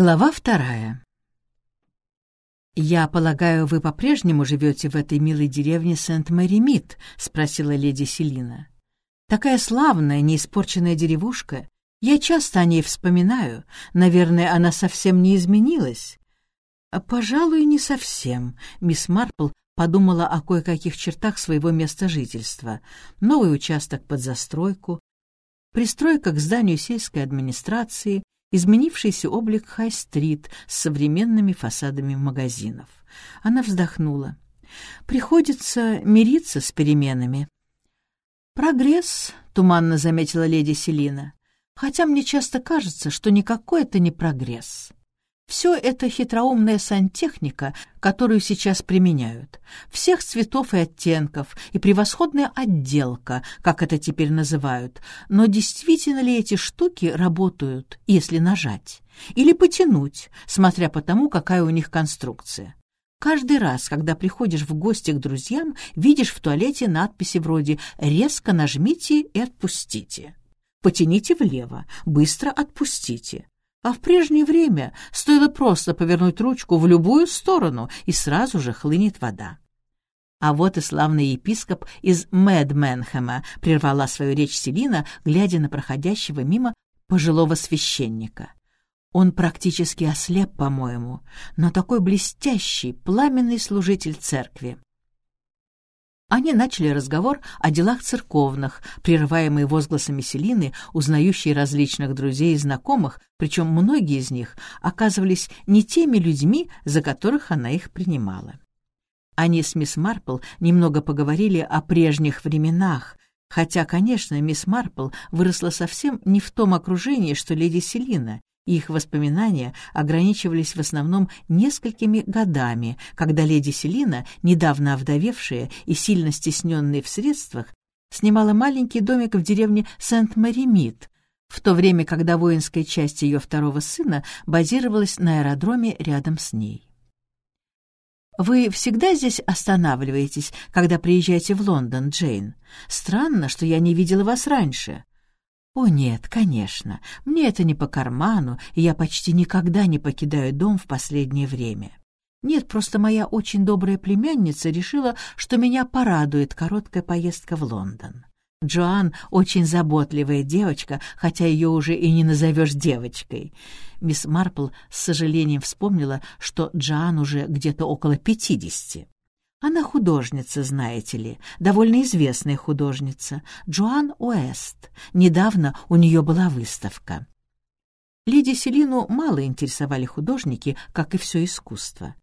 Глава вторая. «Я полагаю, вы по-прежнему живете в этой милой деревне Сент-Мэри-Мид?» — спросила леди Селина. «Такая славная, неиспорченная деревушка. Я часто о ней вспоминаю. Наверное, она совсем не изменилась». «Пожалуй, не совсем», — мисс Марпл подумала о кое-каких чертах своего места жительства. Новый участок под застройку, пристройка к зданию сельской администрации, изменившийся облик Хай-стрит с современными фасадами магазинов. Она вздохнула. «Приходится мириться с переменами». «Прогресс», — туманно заметила леди Селина, «хотя мне часто кажется, что никакой это не прогресс». Все это хитроумная сантехника, которую сейчас применяют. Всех цветов и оттенков, и превосходная отделка, как это теперь называют. Но действительно ли эти штуки работают, если нажать? Или потянуть, смотря по тому, какая у них конструкция? Каждый раз, когда приходишь в гости к друзьям, видишь в туалете надписи вроде «резко нажмите и отпустите». Потяните влево, быстро отпустите. А в прежнее время стоило просто повернуть ручку в любую сторону, и сразу же хлынет вода. А вот и славный епископ из Мэдменхэма прервала свою речь Селина, глядя на проходящего мимо пожилого священника. Он практически ослеп, по-моему, но такой блестящий, пламенный служитель церкви. Они начали разговор о делах церковных, прерываемые возгласами Селины, узнающей различных друзей и знакомых, причем многие из них оказывались не теми людьми, за которых она их принимала. Они с мисс Марпл немного поговорили о прежних временах, хотя, конечно, мисс Марпл выросла совсем не в том окружении, что леди Селина, их воспоминания ограничивались в основном несколькими годами, когда леди Селина, недавно овдовевшая и сильно стесненная в средствах, снимала маленький домик в деревне Сент-Мари-Мид, в то время, когда воинская часть ее второго сына базировалась на аэродроме рядом с ней. «Вы всегда здесь останавливаетесь, когда приезжаете в Лондон, Джейн? Странно, что я не видела вас раньше». «О нет, конечно, мне это не по карману, и я почти никогда не покидаю дом в последнее время. Нет, просто моя очень добрая племянница решила, что меня порадует короткая поездка в Лондон. Джоан очень заботливая девочка, хотя ее уже и не назовешь девочкой. Мисс Марпл с сожалением вспомнила, что Джоан уже где-то около пятидесяти. Она художница, знаете ли, довольно известная художница, Джоан Уэст. Недавно у нее была выставка. Леди Селину мало интересовали художники, как и все искусство.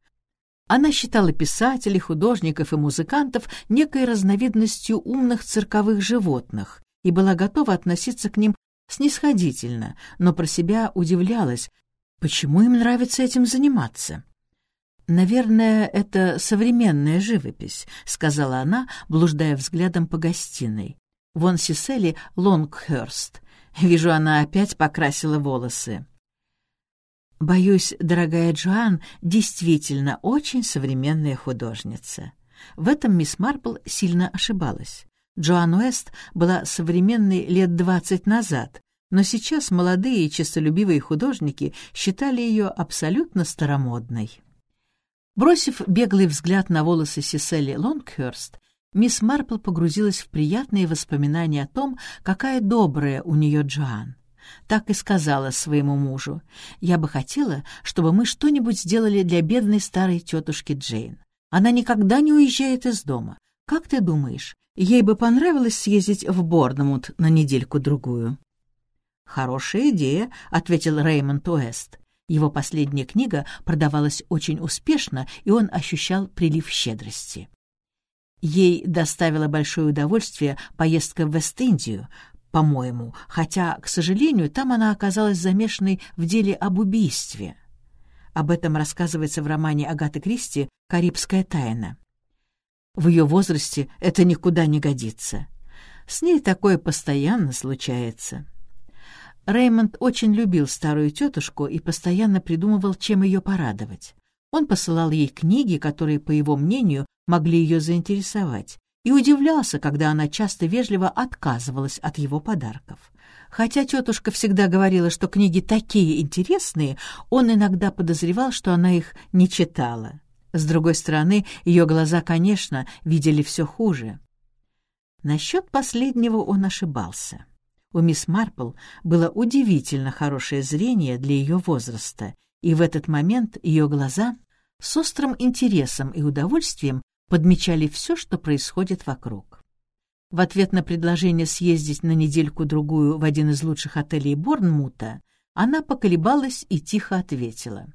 Она считала писателей, художников и музыкантов некой разновидностью умных цирковых животных и была готова относиться к ним снисходительно, но про себя удивлялась, почему им нравится этим заниматься. «Наверное, это современная живопись», — сказала она, блуждая взглядом по гостиной. «Вон Сисели Лонгхерст. Вижу, она опять покрасила волосы». «Боюсь, дорогая Джоан действительно очень современная художница». В этом мисс Марпл сильно ошибалась. Джоан Уэст была современной лет двадцать назад, но сейчас молодые и честолюбивые художники считали ее абсолютно старомодной. Бросив беглый взгляд на волосы Сисели Лонгхерст, мисс Марпл погрузилась в приятные воспоминания о том, какая добрая у нее Джоан. Так и сказала своему мужу, «Я бы хотела, чтобы мы что-нибудь сделали для бедной старой тетушки Джейн. Она никогда не уезжает из дома. Как ты думаешь, ей бы понравилось съездить в Борнмут на недельку-другую?» «Хорошая идея», — ответил Реймонд Уэст. Его последняя книга продавалась очень успешно, и он ощущал прилив щедрости. Ей доставило большое удовольствие поездка в Вест-Индию, по-моему, хотя, к сожалению, там она оказалась замешанной в деле об убийстве. Об этом рассказывается в романе Агаты Кристи «Карибская тайна». В ее возрасте это никуда не годится. С ней такое постоянно случается. Реймонд очень любил старую тетушку и постоянно придумывал, чем ее порадовать. Он посылал ей книги, которые, по его мнению, могли ее заинтересовать, и удивлялся, когда она часто вежливо отказывалась от его подарков. Хотя тетушка всегда говорила, что книги такие интересные, он иногда подозревал, что она их не читала. С другой стороны, ее глаза, конечно, видели все хуже. Насчет последнего он ошибался. У мисс Марпл было удивительно хорошее зрение для ее возраста, и в этот момент ее глаза с острым интересом и удовольствием подмечали все, что происходит вокруг. В ответ на предложение съездить на недельку-другую в один из лучших отелей Борнмута, она поколебалась и тихо ответила.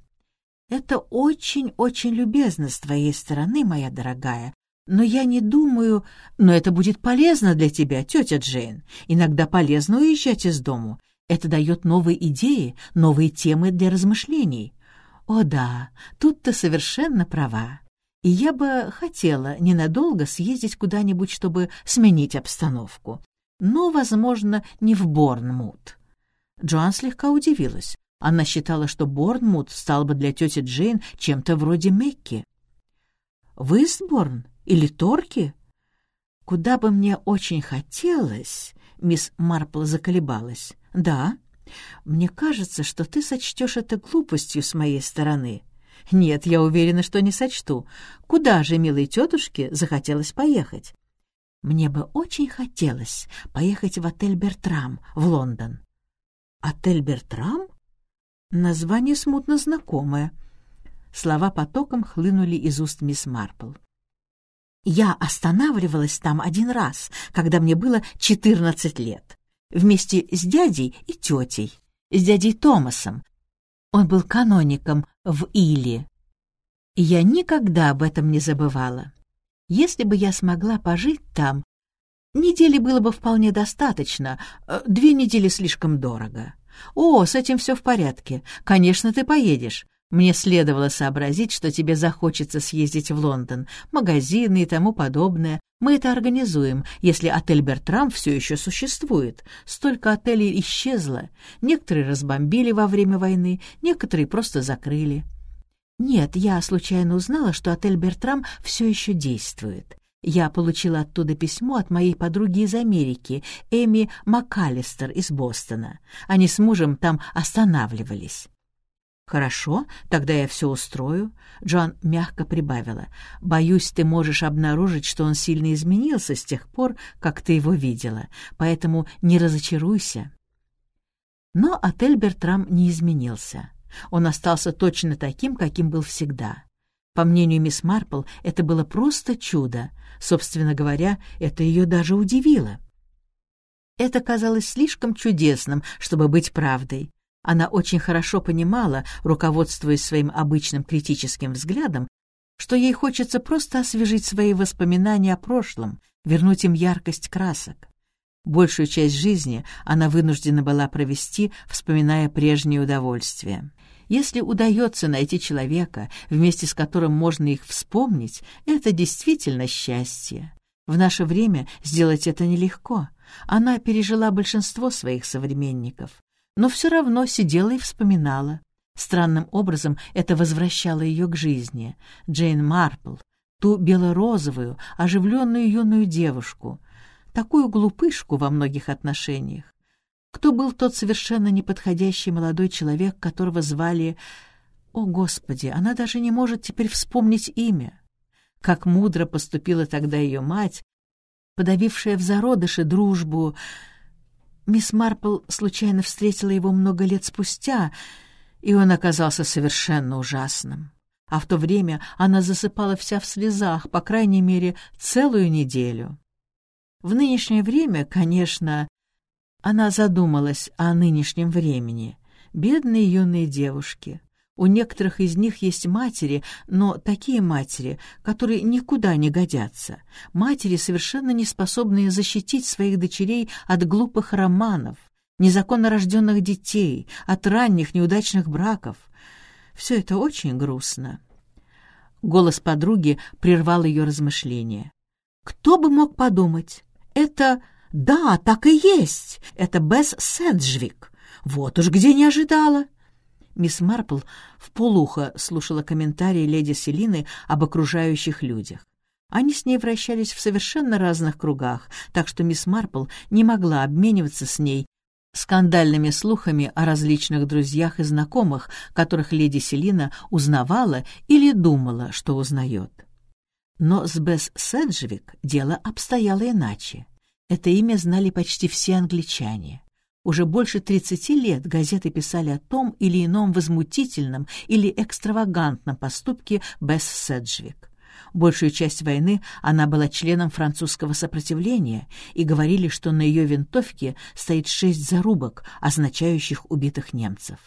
«Это очень-очень любезно с твоей стороны, моя дорогая, но я не думаю... Но это будет полезно для тебя, тетя Джейн. Иногда полезно уезжать из дому. Это дает новые идеи, новые темы для размышлений. О да, тут ты совершенно права. И я бы хотела ненадолго съездить куда-нибудь, чтобы сменить обстановку. Но, возможно, не в Борнмут. Джоан слегка удивилась. Она считала, что Борнмут стал бы для тети Джейн чем-то вроде Мекки. «Вестборн или Торки?» «Куда бы мне очень хотелось...» Мисс Марпл заколебалась. «Да, мне кажется, что ты сочтешь это глупостью с моей стороны. Нет, я уверена, что не сочту. Куда же, милой тетушке, захотелось поехать? Мне бы очень хотелось поехать в отель «Бертрам» в Лондон. «Отель Бертрам?» Название смутно знакомое. Слова потоком хлынули из уст мисс Марпл. Я останавливалась там один раз, когда мне было четырнадцать лет, вместе с дядей и тетей, с дядей Томасом. Он был каноником в Иле. Я никогда об этом не забывала. Если бы я смогла пожить там, недели было бы вполне достаточно, э, две недели слишком дорого. О, с этим все в порядке. Конечно, ты поедешь. Мне следовало сообразить, что тебе захочется съездить в Лондон, магазины и тому подобное. Мы это организуем, если отель «Бертрам» все еще существует. Столько отелей исчезло. Некоторые разбомбили во время войны, некоторые просто закрыли. Нет, я случайно узнала, что отель «Бертрам» все еще действует. Я получила оттуда письмо от моей подруги из Америки, Эми МакАлистер из Бостона. Они с мужем там останавливались. «Хорошо, тогда я все устрою», — Джон мягко прибавила. «Боюсь, ты можешь обнаружить, что он сильно изменился с тех пор, как ты его видела, поэтому не разочаруйся». Но отель «Бертрам» не изменился. Он остался точно таким, каким был всегда. По мнению мисс Марпл, это было просто чудо. Собственно говоря, это ее даже удивило. Это казалось слишком чудесным, чтобы быть правдой. Она очень хорошо понимала, руководствуясь своим обычным критическим взглядом, что ей хочется просто освежить свои воспоминания о прошлом, вернуть им яркость красок. Большую часть жизни она вынуждена была провести, вспоминая прежние удовольствия. Если удается найти человека, вместе с которым можно их вспомнить, это действительно счастье. В наше время сделать это нелегко. Она пережила большинство своих современников но все равно сидела и вспоминала. Странным образом это возвращало ее к жизни. Джейн Марпл, ту бело-розовую, оживленную юную девушку, такую глупышку во многих отношениях. Кто был тот совершенно неподходящий молодой человек, которого звали... О, Господи, она даже не может теперь вспомнить имя. Как мудро поступила тогда ее мать, подавившая в зародыше дружбу Мисс Марпл случайно встретила его много лет спустя, и он оказался совершенно ужасным. А в то время она засыпала вся в слезах, по крайней мере, целую неделю. В нынешнее время, конечно, она задумалась о нынешнем времени. Бедные юные девушки. У некоторых из них есть матери, но такие матери, которые никуда не годятся. Матери, совершенно не способные защитить своих дочерей от глупых романов, незаконно рожденных детей, от ранних неудачных браков. Все это очень грустно. Голос подруги прервал ее размышления. «Кто бы мог подумать? Это... Да, так и есть! Это Бесс Сэнджвик. Вот уж где не ожидала!» Мисс Марпл в полухо слушала комментарии леди Селины об окружающих людях. Они с ней вращались в совершенно разных кругах, так что мисс Марпл не могла обмениваться с ней скандальными слухами о различных друзьях и знакомых, которых леди Селина узнавала или думала, что узнает. Но с Бесс Седжвик дело обстояло иначе. Это имя знали почти все англичане. Уже больше 30 лет газеты писали о том или ином возмутительном или экстравагантном поступке Бесс Седжвик. Большую часть войны она была членом французского сопротивления, и говорили, что на ее винтовке стоит шесть зарубок, означающих убитых немцев.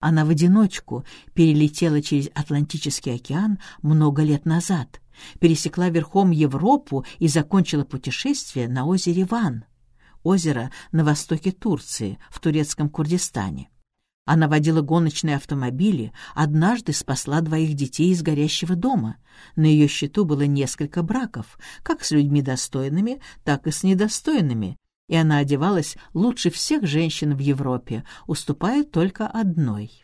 Она в одиночку перелетела через Атлантический океан много лет назад, пересекла верхом Европу и закончила путешествие на озере Ван, озеро на востоке Турции, в турецком Курдистане. Она водила гоночные автомобили, однажды спасла двоих детей из горящего дома. На ее счету было несколько браков, как с людьми достойными, так и с недостойными, и она одевалась лучше всех женщин в Европе, уступая только одной.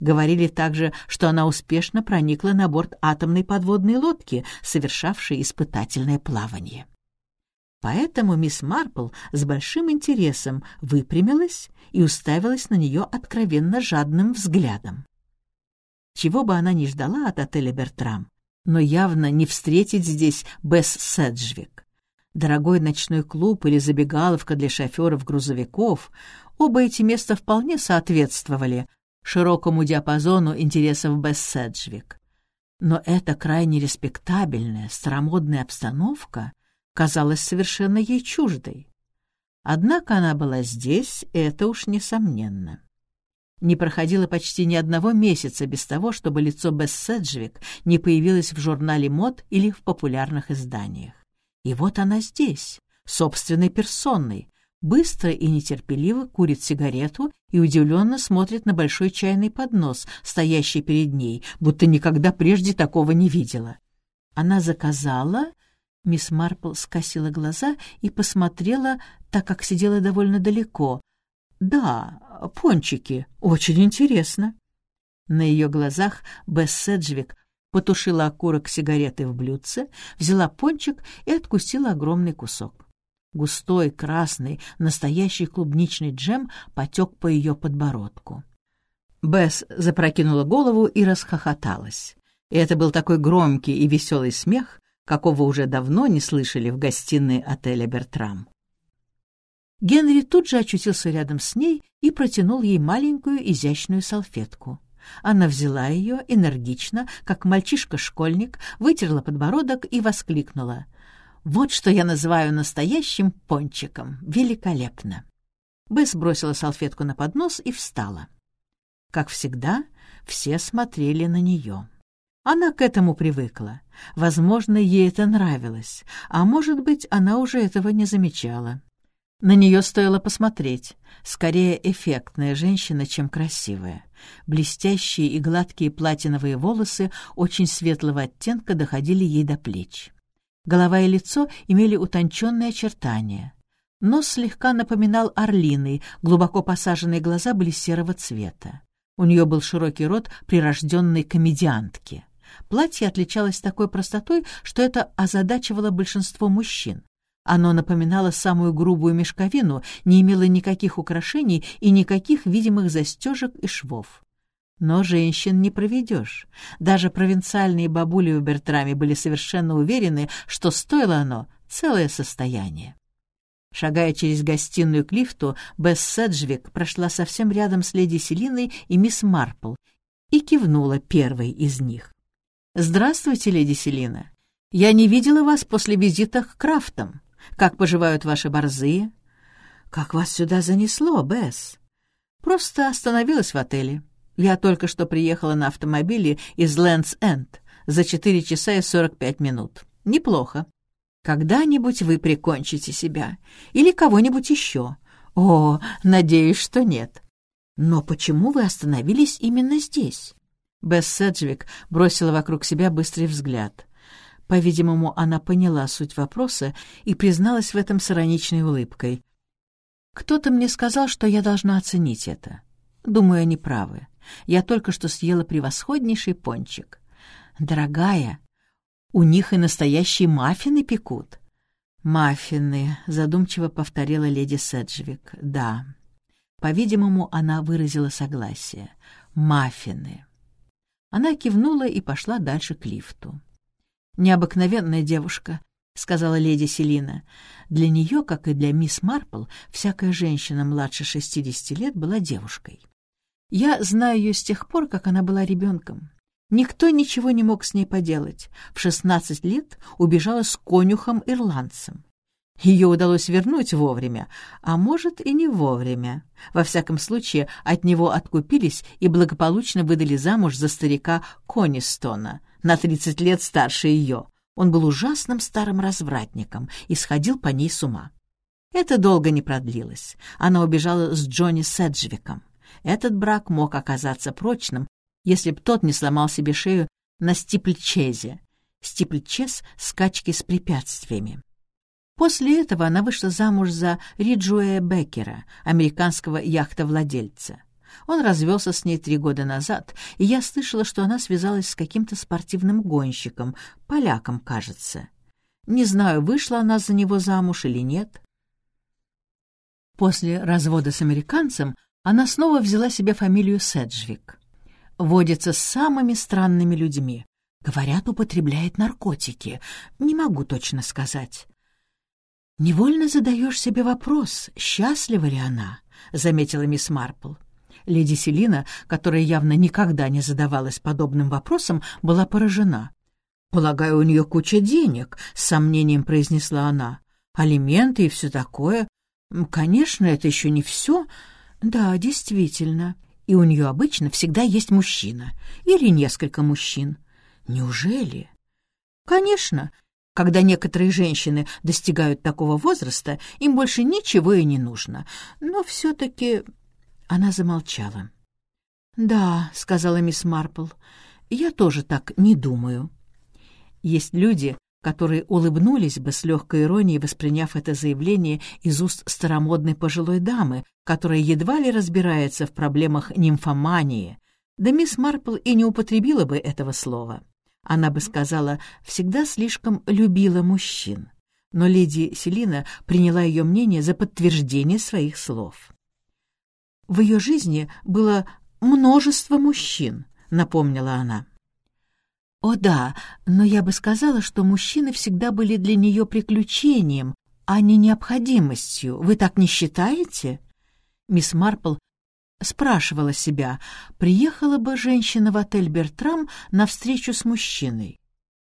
Говорили также, что она успешно проникла на борт атомной подводной лодки, совершавшей испытательное плавание. Поэтому мисс Марпл с большим интересом выпрямилась и уставилась на нее откровенно жадным взглядом. Чего бы она ни ждала от отеля «Бертрам», но явно не встретить здесь Бесс Седжвик. Дорогой ночной клуб или забегаловка для шоферов-грузовиков — оба эти места вполне соответствовали широкому диапазону интересов Бесс Седжвик. Но эта крайне респектабельная, старомодная обстановка — казалась совершенно ей чуждой. Однако она была здесь, это уж несомненно. Не проходило почти ни одного месяца без того, чтобы лицо Бесс Седжвик не появилось в журнале мод или в популярных изданиях. И вот она здесь, собственной персоной, быстро и нетерпеливо курит сигарету и удивленно смотрит на большой чайный поднос, стоящий перед ней, будто никогда прежде такого не видела. Она заказала Мисс Марпл скосила глаза и посмотрела, так как сидела довольно далеко. «Да, пончики. Очень интересно». На ее глазах Бесс Седжвик потушила окурок сигареты в блюдце, взяла пончик и откусила огромный кусок. Густой, красный, настоящий клубничный джем потек по ее подбородку. Бесс запрокинула голову и расхохоталась. И это был такой громкий и веселый смех, какого уже давно не слышали в гостиной отеля «Бертрам». Генри тут же очутился рядом с ней и протянул ей маленькую изящную салфетку. Она взяла ее энергично, как мальчишка-школьник, вытерла подбородок и воскликнула. «Вот что я называю настоящим пончиком. Великолепно!» Бесс бросила салфетку на поднос и встала. Как всегда, все смотрели на нее. Она к этому привыкла. Возможно, ей это нравилось, а может быть, она уже этого не замечала. На нее стоило посмотреть. Скорее эффектная женщина, чем красивая. Блестящие и гладкие платиновые волосы очень светлого оттенка доходили ей до плеч. Голова и лицо имели утонченные очертания. Нос слегка напоминал орлиный, глубоко посаженные глаза были серого цвета. У нее был широкий рот прирожденной комедиантки. Платье отличалось такой простотой, что это озадачивало большинство мужчин. Оно напоминало самую грубую мешковину, не имело никаких украшений и никаких видимых застежек и швов. Но женщин не проведешь. Даже провинциальные бабули в Бертраме были совершенно уверены, что стоило оно целое состояние. Шагая через гостиную к лифту, Бесс Седжвик прошла совсем рядом с леди Селиной и мисс Марпл и кивнула первой из них. «Здравствуйте, леди Селина. Я не видела вас после визита к Крафтам. Как поживают ваши борзые?» «Как вас сюда занесло, Бесс?» «Просто остановилась в отеле. Я только что приехала на автомобиле из Лэндс-Энд за 4 часа и 45 минут. Неплохо. Когда-нибудь вы прикончите себя. Или кого-нибудь еще. О, надеюсь, что нет. Но почему вы остановились именно здесь?» Бесс Седжвик бросила вокруг себя быстрый взгляд. По-видимому, она поняла суть вопроса и призналась в этом с ироничной улыбкой. «Кто-то мне сказал, что я должна оценить это. Думаю, они правы. Я только что съела превосходнейший пончик. Дорогая, у них и настоящие маффины пекут». «Маффины», — задумчиво повторила леди Седжвик. «Да, По-видимому, она выразила согласие. «Маффины». Она кивнула и пошла дальше к лифту. «Необыкновенная девушка», — сказала леди Селина. Для нее, как и для мисс Марпл, всякая женщина младше 60 лет была девушкой. Я знаю ее с тех пор, как она была ребенком. Никто ничего не мог с ней поделать. В 16 лет убежала с конюхом-ирландцем. Ее удалось вернуть вовремя, а может и не вовремя. Во всяком случае, от него откупились и благополучно выдали замуж за старика Конистона, на 30 лет старше ее. Он был ужасным старым развратником и сходил по ней с ума. Это долго не продлилось. Она убежала с Джонни Седжвиком. Этот брак мог оказаться прочным, если б тот не сломал себе шею на стипльчезе. Стипльчез — скачки с препятствиями. После этого она вышла замуж за Риджуэя Беккера, американского яхтовладельца. Он развелся с ней три года назад, и я слышала, что она связалась с каким-то спортивным гонщиком, поляком, кажется. Не знаю, вышла она за него замуж или нет. После развода с американцем она снова взяла себе фамилию Седжвик. Водится с самыми странными людьми. Говорят, употребляет наркотики. Не могу точно сказать. «Невольно задаешь себе вопрос, счастлива ли она?» — заметила мисс Марпл. Леди Селина, которая явно никогда не задавалась подобным вопросом, была поражена. «Полагаю, у нее куча денег», — с сомнением произнесла она. «Алименты и все такое. Конечно, это еще не все. Да, действительно. И у нее обычно всегда есть мужчина. Или несколько мужчин. Неужели?» «Конечно. Когда некоторые женщины достигают такого возраста, им больше ничего и не нужно. Но все-таки она замолчала. «Да», — сказала мисс Марпл, — «я тоже так не думаю». Есть люди, которые улыбнулись бы с легкой иронией, восприняв это заявление из уст старомодной пожилой дамы, которая едва ли разбирается в проблемах нимфомании. Да мисс Марпл и не употребила бы этого слова. Она бы сказала, всегда слишком любила мужчин. Но леди Селина приняла ее мнение за подтверждение своих слов. В ее жизни было множество мужчин, напомнила она. О да, но я бы сказала, что мужчины всегда были для нее приключением, а не необходимостью. Вы так не считаете? Мисс Марпл спрашивала себя, приехала бы женщина в отель «Бертрам» на встречу с мужчиной.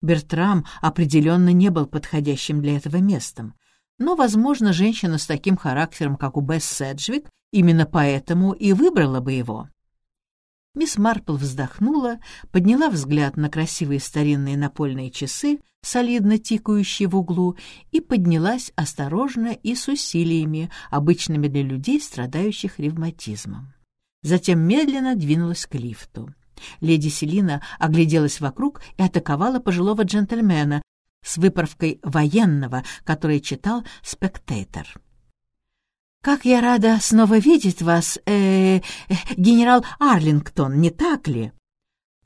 Бертрам определенно не был подходящим для этого местом. Но, возможно, женщина с таким характером, как у Бесс Седжвик, Именно поэтому и выбрала бы его. Мисс Марпл вздохнула, подняла взгляд на красивые старинные напольные часы, солидно тикающие в углу, и поднялась осторожно и с усилиями, обычными для людей, страдающих ревматизмом. Затем медленно двинулась к лифту. Леди Селина огляделась вокруг и атаковала пожилого джентльмена с выправкой военного, который читал «Спектейтор». «Как я рада снова видеть вас, э, -э генерал Арлингтон, не так ли?»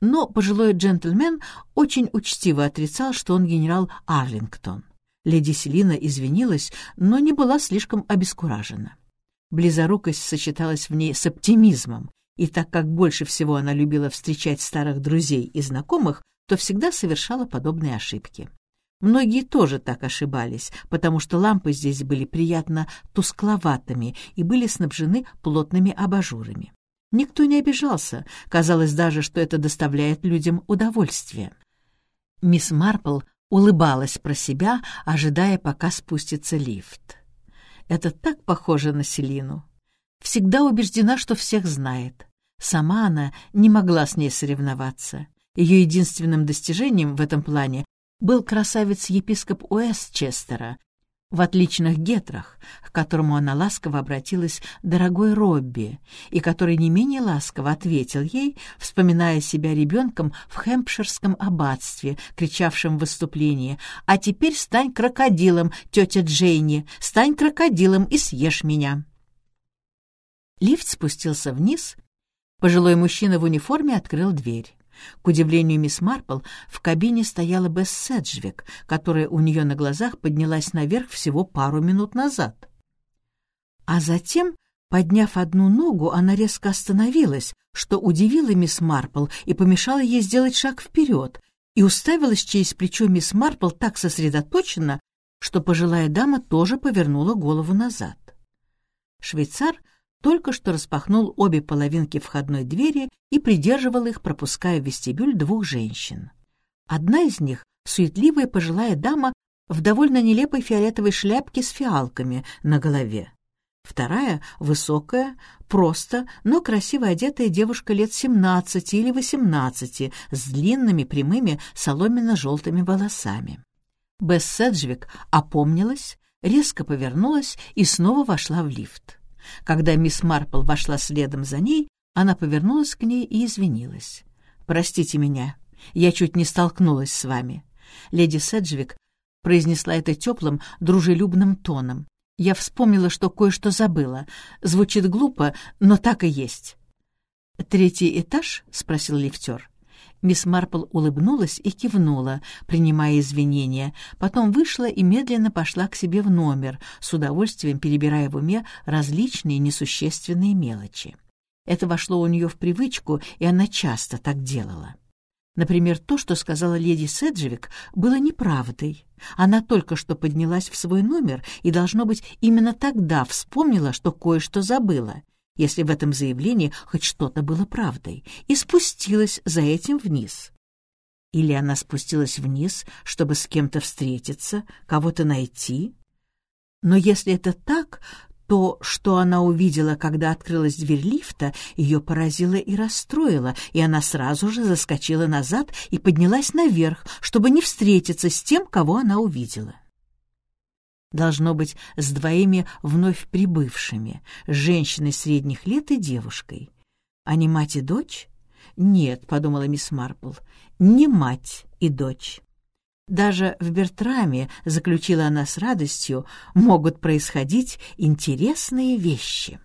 Но пожилой джентльмен очень учтиво отрицал, что он генерал Арлингтон. Леди Селина извинилась, но не была слишком обескуражена. Близорукость сочеталась в ней с оптимизмом, и так как больше всего она любила встречать старых друзей и знакомых, то всегда совершала подобные ошибки. Многие тоже так ошибались, потому что лампы здесь были приятно тускловатыми и были снабжены плотными абажурами. Никто не обижался, казалось даже, что это доставляет людям удовольствие. Мисс Марпл улыбалась про себя, ожидая, пока спустится лифт. Это так похоже на Селину. Всегда убеждена, что всех знает. Сама она не могла с ней соревноваться. Ее единственным достижением в этом плане был красавец-епископ Уэстчестера в отличных гетрах, к которому она ласково обратилась «дорогой Робби», и который не менее ласково ответил ей, вспоминая себя ребенком в хэмпширском аббатстве, кричавшем в выступлении «А теперь стань крокодилом, тетя Джейни, стань крокодилом и съешь меня». Лифт спустился вниз, пожилой мужчина в униформе открыл дверь. К удивлению мисс Марпл, в кабине стояла Бесс Седжвик, которая у нее на глазах поднялась наверх всего пару минут назад. А затем Подняв одну ногу, она резко остановилась, что удивило мисс Марпл и помешало ей сделать шаг вперед, и уставилась через плечо мисс Марпл так сосредоточенно, что пожилая дама тоже повернула голову назад. Швейцар только что распахнул обе половинки входной двери и придерживал их, пропуская в вестибюль двух женщин. Одна из них — суетливая пожилая дама в довольно нелепой фиолетовой шляпке с фиалками на голове. Вторая — высокая, просто, но красиво одетая девушка лет 17 или 18 с длинными прямыми соломенно-желтыми волосами. Бесс Седжвик опомнилась, резко повернулась и снова вошла в лифт. Когда мисс Марпл вошла следом за ней, она повернулась к ней и извинилась. «Простите меня, я чуть не столкнулась с вами». Леди Седжвик произнесла это теплым, дружелюбным тоном. Я вспомнила, что кое-что забыла. Звучит глупо, но так и есть. «Третий этаж?» — спросил лифтер. Мисс Марпл улыбнулась и кивнула, принимая извинения, потом вышла и медленно пошла к себе в номер, с удовольствием перебирая в уме различные несущественные мелочи. Это вошло у нее в привычку, и она часто так делала. Например, то, что сказала леди Седжевик, было неправдой. Она только что поднялась в свой номер и, должно быть, именно тогда вспомнила, что кое-что забыла, если в этом заявлении хоть что-то было правдой, и спустилась за этим вниз. Или она спустилась вниз, чтобы с кем-то встретиться, кого-то найти? Но если это так, то, что она увидела, когда открылась дверь лифта, ее поразило и расстроило, и она сразу же заскочила назад и поднялась наверх, чтобы не встретиться с тем, кого она увидела. Должно быть, с двоими вновь прибывшими, женщиной средних лет и девушкой. А не мать и дочь? Нет, — подумала мисс Марпл, — не мать и дочь. Даже в Бертраме, заключила она с радостью, могут происходить интересные вещи.